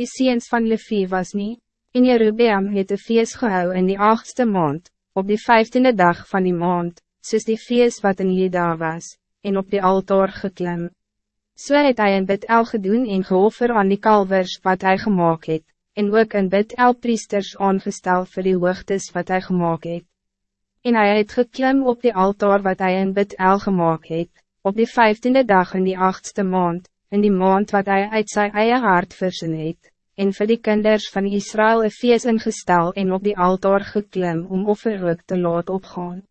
Die seens van Levi was niet, en Jerubeam het de feest gehou in die achtste maand, op die vijftiende dag van die maand, soos die feest wat in Jeda was, en op die altaar geklim. So het hy in bid el gedoen en geoffer aan die kalvers wat hij gemaakt het, en ook in bid el priesters aangestel vir die hoogtes wat hij gemaakt het. En hij het geklim op die altaar wat hij in bid el gemaakt het, op die vijftiende dag in die achtste maand, in die maand wat hij uit zijn eie hart versen het, en vir die kinders van Israël een feest ingestel en op die altaar geklim om offerhoek te laat opgaan.